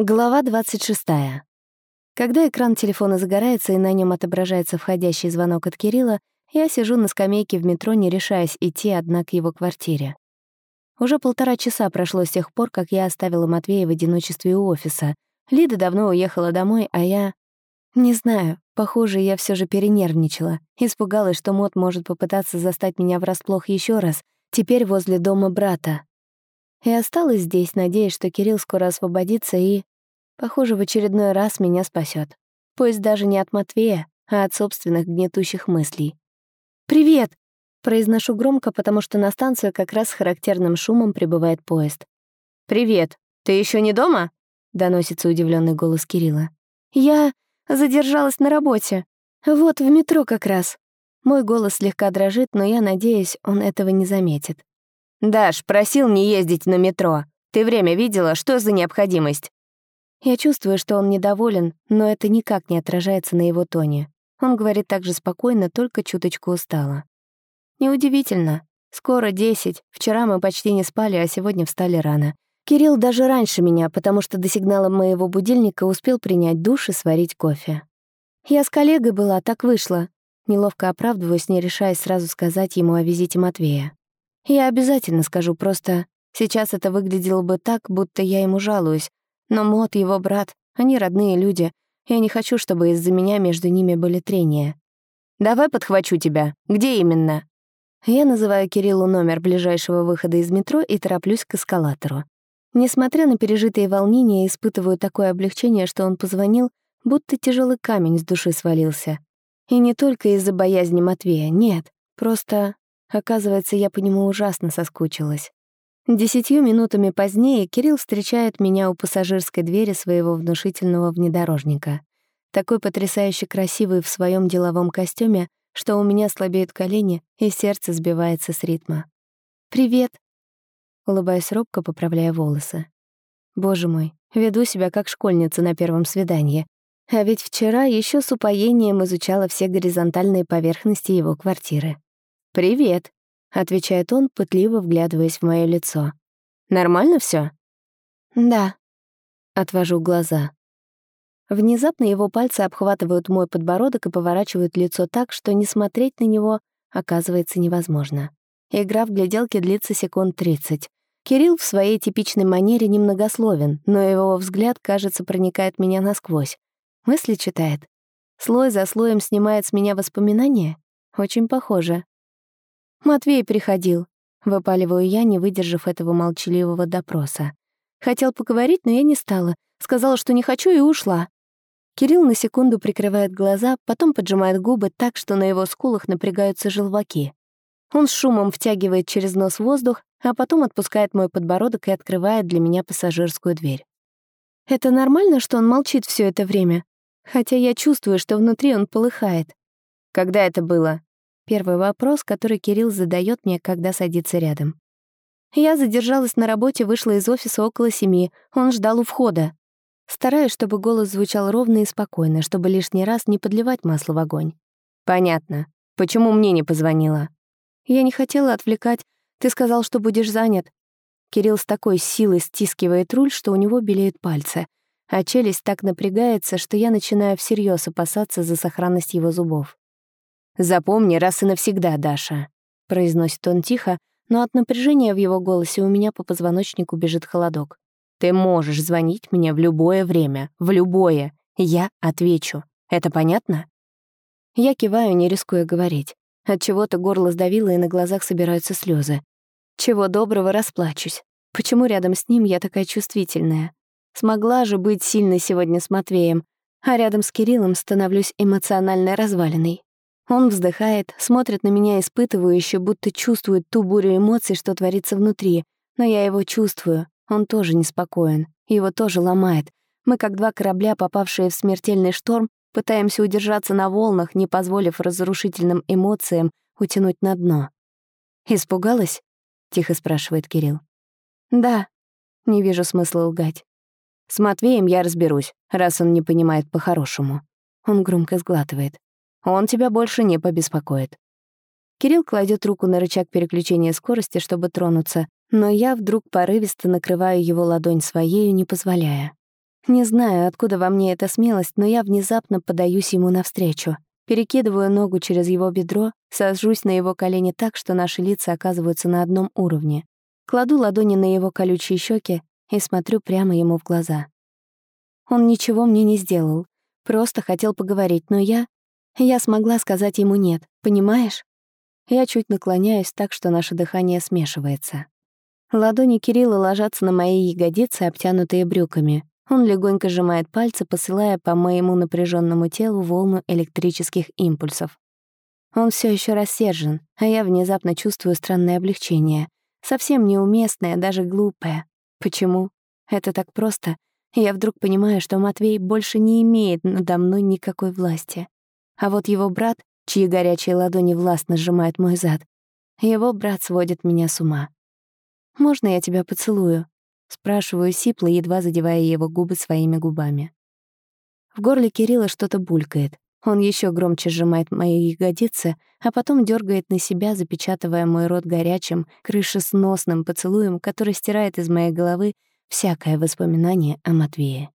Глава 26. Когда экран телефона загорается и на нем отображается входящий звонок от Кирилла, я сижу на скамейке в метро, не решаясь идти одна к его квартире. Уже полтора часа прошло с тех пор, как я оставила Матвея в одиночестве у офиса. Лида давно уехала домой, а я... Не знаю, похоже, я все же перенервничала. Испугалась, что Мот может попытаться застать меня врасплох еще раз, теперь возле дома брата. И осталась здесь, надеясь, что Кирилл скоро освободится и... Похоже, в очередной раз меня спасет. Пусть даже не от Матвея, а от собственных гнетущих мыслей. «Привет!» — произношу громко, потому что на станцию как раз с характерным шумом прибывает поезд. «Привет! Ты еще не дома?» — доносится удивленный голос Кирилла. «Я задержалась на работе. Вот, в метро как раз». Мой голос слегка дрожит, но я надеюсь, он этого не заметит. «Даш, просил не ездить на метро. Ты время видела? Что за необходимость?» Я чувствую, что он недоволен, но это никак не отражается на его тоне. Он говорит так же спокойно, только чуточку устало. Неудивительно. Скоро десять. Вчера мы почти не спали, а сегодня встали рано. Кирилл даже раньше меня, потому что до сигнала моего будильника успел принять душ и сварить кофе. Я с коллегой была, так вышло. Неловко оправдываюсь, не решаясь сразу сказать ему о визите Матвея. Я обязательно скажу, просто сейчас это выглядело бы так, будто я ему жалуюсь. Но Мот, его брат, они родные люди. Я не хочу, чтобы из-за меня между ними были трения. «Давай подхвачу тебя. Где именно?» Я называю Кириллу номер ближайшего выхода из метро и тороплюсь к эскалатору. Несмотря на пережитые волнения, испытываю такое облегчение, что он позвонил, будто тяжелый камень с души свалился. И не только из-за боязни Матвея, нет, просто Оказывается, я по нему ужасно соскучилась. Десятью минутами позднее Кирилл встречает меня у пассажирской двери своего внушительного внедорожника. Такой потрясающе красивый в своем деловом костюме, что у меня слабеют колени и сердце сбивается с ритма. «Привет!» Улыбаюсь робко, поправляя волосы. Боже мой, веду себя как школьница на первом свидании. А ведь вчера еще с упоением изучала все горизонтальные поверхности его квартиры. «Привет», — отвечает он, пытливо вглядываясь в мое лицо. «Нормально все? «Да», — отвожу глаза. Внезапно его пальцы обхватывают мой подбородок и поворачивают лицо так, что не смотреть на него оказывается невозможно. Игра в гляделке длится секунд 30. Кирилл в своей типичной манере немногословен, но его взгляд, кажется, проникает меня насквозь. Мысли читает. Слой за слоем снимает с меня воспоминания? Очень похоже. «Матвей приходил», — выпаливаю я, не выдержав этого молчаливого допроса. Хотел поговорить, но я не стала. Сказала, что не хочу, и ушла. Кирилл на секунду прикрывает глаза, потом поджимает губы так, что на его скулах напрягаются желваки. Он с шумом втягивает через нос воздух, а потом отпускает мой подбородок и открывает для меня пассажирскую дверь. Это нормально, что он молчит все это время? Хотя я чувствую, что внутри он полыхает. Когда это было? Первый вопрос, который Кирилл задает мне, когда садится рядом. Я задержалась на работе, вышла из офиса около семи. Он ждал у входа. Стараюсь, чтобы голос звучал ровно и спокойно, чтобы лишний раз не подливать масло в огонь. «Понятно. Почему мне не позвонила?» «Я не хотела отвлекать. Ты сказал, что будешь занят». Кирилл с такой силой стискивает руль, что у него белеют пальцы, а челюсть так напрягается, что я начинаю всерьез опасаться за сохранность его зубов. «Запомни раз и навсегда, Даша», — произносит он тихо, но от напряжения в его голосе у меня по позвоночнику бежит холодок. «Ты можешь звонить мне в любое время, в любое. Я отвечу. Это понятно?» Я киваю, не рискуя говорить. От чего то горло сдавило, и на глазах собираются слезы. Чего доброго расплачусь. Почему рядом с ним я такая чувствительная? Смогла же быть сильной сегодня с Матвеем, а рядом с Кириллом становлюсь эмоционально разваленной. Он вздыхает, смотрит на меня испытывающе, будто чувствует ту бурю эмоций, что творится внутри. Но я его чувствую. Он тоже неспокоен. Его тоже ломает. Мы, как два корабля, попавшие в смертельный шторм, пытаемся удержаться на волнах, не позволив разрушительным эмоциям утянуть на дно. «Испугалась?» — тихо спрашивает Кирилл. «Да». Не вижу смысла лгать. «С Матвеем я разберусь, раз он не понимает по-хорошему». Он громко сглатывает. Он тебя больше не побеспокоит. Кирилл кладет руку на рычаг переключения скорости, чтобы тронуться, но я вдруг порывисто накрываю его ладонь своею, не позволяя. Не знаю, откуда во мне эта смелость, но я внезапно подаюсь ему навстречу. Перекидываю ногу через его бедро, сажусь на его колени так, что наши лица оказываются на одном уровне. Кладу ладони на его колючие щеки и смотрю прямо ему в глаза. Он ничего мне не сделал, просто хотел поговорить, но я... Я смогла сказать ему «нет», понимаешь? Я чуть наклоняюсь так, что наше дыхание смешивается. Ладони Кирилла ложатся на мои ягодицы, обтянутые брюками. Он легонько сжимает пальцы, посылая по моему напряженному телу волну электрических импульсов. Он все еще рассержен, а я внезапно чувствую странное облегчение. Совсем неуместное, даже глупое. Почему? Это так просто. Я вдруг понимаю, что Матвей больше не имеет надо мной никакой власти. А вот его брат, чьи горячие ладони властно сжимают мой зад, его брат сводит меня с ума. «Можно я тебя поцелую?» — спрашиваю сипло, едва задевая его губы своими губами. В горле Кирилла что-то булькает. Он еще громче сжимает мои ягодицы, а потом дергает на себя, запечатывая мой рот горячим, крышесносным поцелуем, который стирает из моей головы всякое воспоминание о Матвее.